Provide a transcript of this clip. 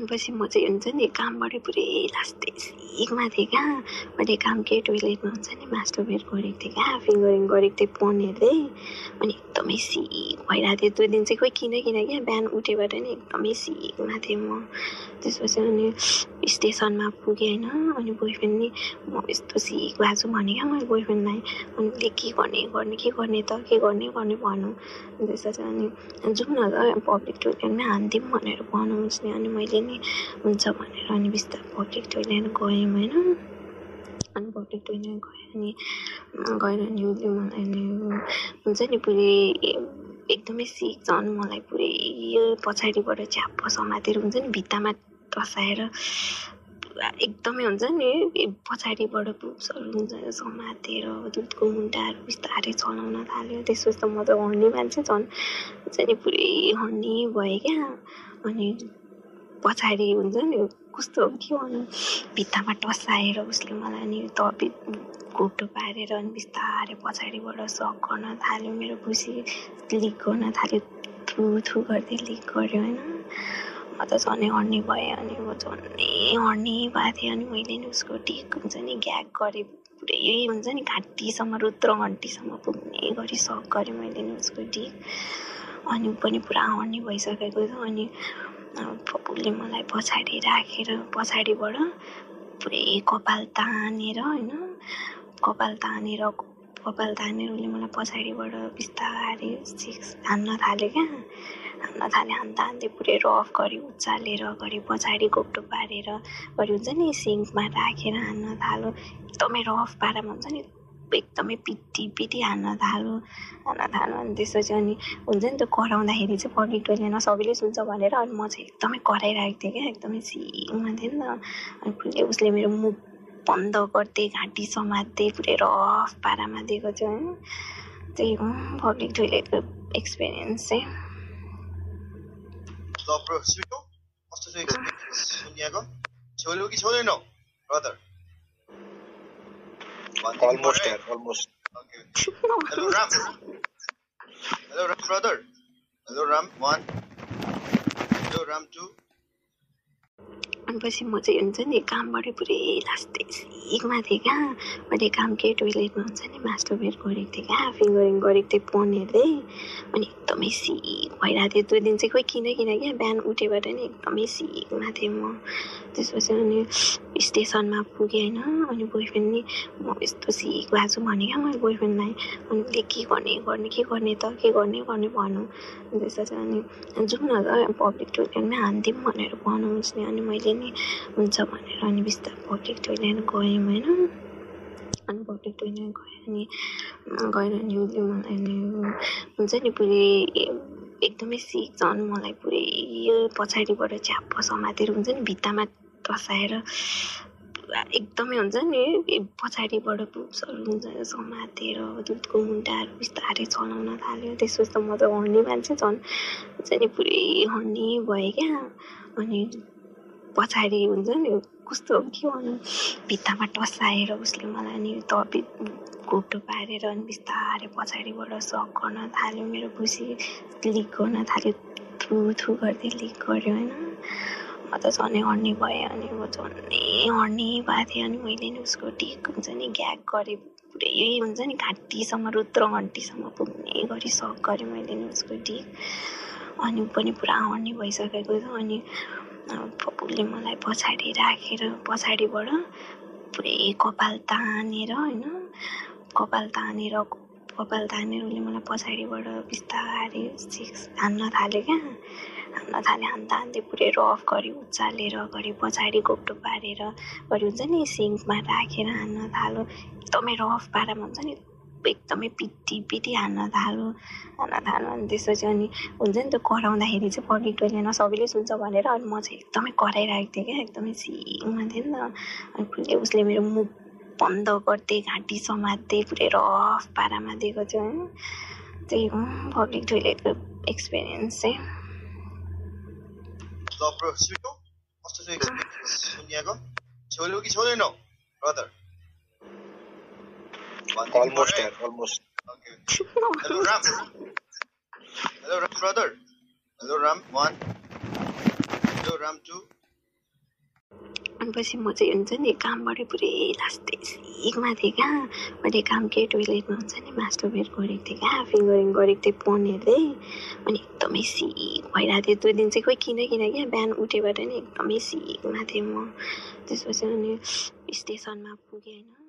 अनि म चाहिँ हुन्छ नि कामबाटै पुरै लास्टै सिकमा थिएँ क्या मैले काम केही टोइलेटमा हुन्छ नि मास्टर बेड गरेको थिएँ क्या फिङ्गरिङ गरेको थिएँ फोन हेर्दै अनि एकदमै सिक भइरहेको थियो त्यो दिन चाहिँ खोइ किन किन क्या बिहान उठेबाट नि एकदमै सिकमा थिएँ म त्यसपछि अनि स्टेसनमा पुगेँ होइन अनि बोयफ्रेन्ड नि म यस्तो सिक भएको छु भने क्या मैले बोयफ्रेन्डलाई अनि उसले के गर्ने गर्ने के गर्ने त के गर्ने गर्ने भनौँ त्यसपछि अनि जाउँ न त पब्लिक टोइलेटमै हानिदिउँ भनेर भनौँ उसले अनि मैले नि हुन्छ भनेर अनि बिस्तारै पब्लिक टोइलेट गयौँ होइन। अनि पब्लिक टोइलेट गएँ अनि गएर अनि उसले मलाई नि हुन्छ नि पुरै एकदमै सिक झन् मलाई पुरै पछाडिबाट च्याप्प समातेर हुन्छ नि भित्तामा टसाएर पुरा एकदमै हुन्छ नि पछाडिबाट पुप्सहरू हुन्छ समातेर दुधको मुन्टाहरू बिस्तारै चलाउन थाल्यो। त्यसपछि त म त हर्नी मान्छे झन् हुन्छ नि पुरै हर्नी भएँ क्या। अनि पछाडि हुन्छ नि कस्तो के भनौँ भित्तामा टसाएर उसले मलाई नि तपि घोप्टो पारेर अनि बिस्तारै पछाडिबाट सक गर्न थाल्यो मेरो खुसी लिक गर्न थाल्यो थु थु गर्दै लिक गर्यो होइन। म त झनै हर्नी भएँ अनि म झनै हर्नी भएको थिएँ अनि मैले नि उसको टिक हुन्छ नि ग्याग गरेँ पुरै हुन्छ नि घाँटीसम्म रुद्र घन्टीसम्म पुग्ने गरी सक गरेँ मैले नि उसको टिक। अनि पनि पुरा हर्नी भइसकेको अनि पप्पुले मलाई पछाडि राखेर पछाडिबाट पुरै कपाल तानेर होइन कपाल तानेर कपाल तानेर उसले मलाई पछाडिबाट बिस्तारै सिक्स हान्न थाल्यो क्या। हान्न थाल्यो हान्दा हान्दै पुरै रफ गरी उचालेर घरि पछाडि घोप्टो पारेर घरि हुन्छ नि सिङ्कमा राखेर हान्न थाल्यो एकदमै रफ पारामा हुन्छ नि एकदमै पिटी पिटी हान्न थाल्यो हान्न थाल्यो अनि त्यसपछि अनि हुन्छ नि त्यो कराउँदाखेरि चाहिँ पब्लिक टोइलेटमा सबैले सुन्छ भनेर अनि म चाहिँ एकदमै कराइरहेको थिएँ क्या एकदमै सिङमा थिएँ नि त। अनि उसले मेरो मुख बन्द गर्दै घाँटी समात्दै पुरै रफ पारामा दिएको थियो होइन। त्यही हो पब्लिक टोइलेटको एक्सपिरियन्स चाहिँ। कस्तो छ एक्सपिरियन्स कि brother? Almost there, almost. Okay. Hello Ram. Hello Ram brother. Hello Ram one. Hello Ram two. अनि पछि म चाहिँ हुन्छ नि कामबाटै पुरै लास्टै सिकमा थिएँ क्या मैले काम केही टोइलेटमा हुन्छ नि मास्टर बेड गरेको थिएँ क्या फिङ्गरिङ गरेको थिएँ फोन हेर्दै अनि एकदमै सिक भइरहेको थियो। त्यो दिन चाहिँ खोइ किन किन क्या बिहान उठेबाट नि एकदमै सिकमा थिएँ म। त्यसपछि अनि स्टेसनमा पुगेँ होइन अनि बोयफ्रेन्ड नि म यस्तो सिक भएको छु भने क्या मैले बोयफ्रेन्डलाई। अनि उसले के गर्ने गर्ने के गर्ने त? के गर्ने गर्ने भनौँ त्यसपछि अनि जाउँ न त पब्लिक टोइलेटमै हानिदिउँ भनेर भनौँ अनि मैले नि हुन्छ भनेर अनि बिस्तारै पब्लिक टोइलेट गयौँ होइन। अनि पब्लिक टोइलेट गएँ अनि गएर अनि उसले मलाई नि हुन्छ नि पुरै एकदमै सिक झन् मलाई पुरै पछाडिबाट च्याप्प समातेर हुन्छ नि भित्तामा टसाएर पुरा एकदमै हुन्छ नि पछाडिबाट पुप्सहरू हुन्छ समातेर दुधको मुन्टाहरू बिस्तारै चलाउन थाल्यो त्यसपछि त म त हर्नी मान्छे झन् हुन्छ नि पुरै हर्नी भएँ क्या अनि पछाडि हुन्छ नि कस्तो के भनौँ भित्तामा टसाएर उसले मलाई नि तपि घोप्टो पारेर अनि बिस्तारै पछाडिबाट सक गर्न थाल्यो मेरो खुसी। लिक गर्न थाल्यो थु थु गर्दै लिक गर्यो होइन। म त झनै हर्नी भएँ अनि म झनै हर्नी भएको थिएँ अनि मैले नि उसको टिक हुन्छ नि ग्याग गरेँ। पुरै हुन्छ नि घाँटीसम्म रुद्र घन्टीसम्म पुग्ने गरी सक गरेँ मैले नि उसको टिक। अनि पनि पुरा हर्नी भइसकेको थियो अनि पप्पुले मलाई पछाडि राखेर पछाडिबाट पुरै कपाल तानेर होइन कपाल तानेर कपाल तानेर उसले मलाई पछाडिबाट बिस्तारै सिक्स हान्न थाल्यो क्या। हान्न थाल्यो हान्दा हान्दै पुरै रफ गरी उचालेर घरि पछाडि घोप्टो पारेर घरि हुन्छ नि सिङ्कमा राखेर हान्न थाल्यो एकदमै रफ पारामा हुन्छ नि एकदमै पिटी पिटी हान्न थाल्यो हान्न थाल्यो अनि त्यसपछि अनि हुन्छ नि त्यो कराउँदाखेरि चाहिँ पब्लिक टोइलेटमा सबैले सुन्छ भनेर अनि म चाहिँ एकदमै कराइरहेको थिएँ क्या एकदमै सिङमा थिएँ नि त। अनि पुरै उसले मेरो मुख बन्द गर्दै घाँटी समात्दै पुरै रफ पारामा दिएको थियो होइन त्यही हो पब्लिक टोइलेटको एक्सपिरियन्स चाहिँ ल ब्रो स्विटो कस्तो छ एक्सपिरियन्स दुनियाँको छेउले कि छेउदैनौ brother Almost there, almost. Okay. Hello Ram. Hello Ram brother. Hello Ram one. Hello Ram two. अनिपछि म चाहिँ हुन्छ नि कामबाट पुरै लास्टै सिकमा थिएँ क्या मैले काम केही टोइलेटमा हुन्छ नि मास्टर बेड गरेको थिएँ क्या फिङ्गरिङ गरेको थिएँ फोन हेर्दै अनि एकदमै सिक भइरहेको थियो त्यो दिन चाहिँ खोइ किन किन क्या बिहान उठेबाट नि एकदमै सिकमा थिएँ म त्यसपछि अनि स्टेसनमा पुगेँ होइन